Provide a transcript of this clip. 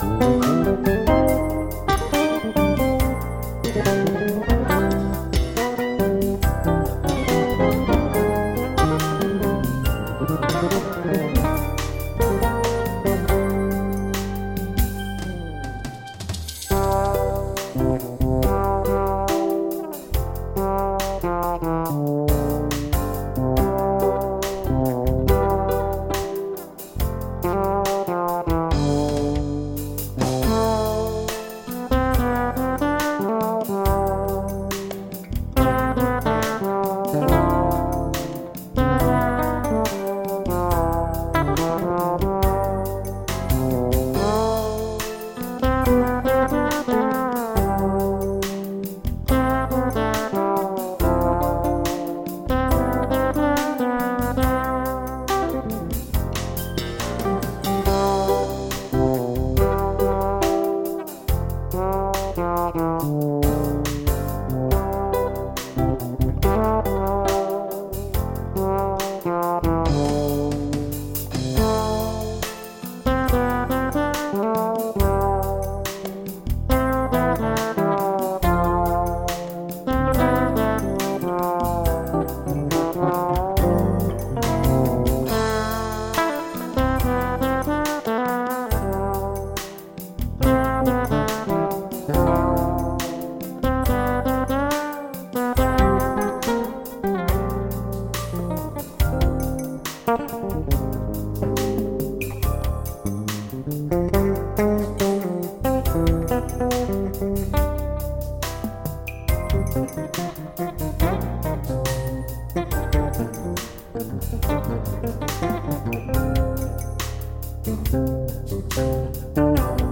Thank 안녕. No.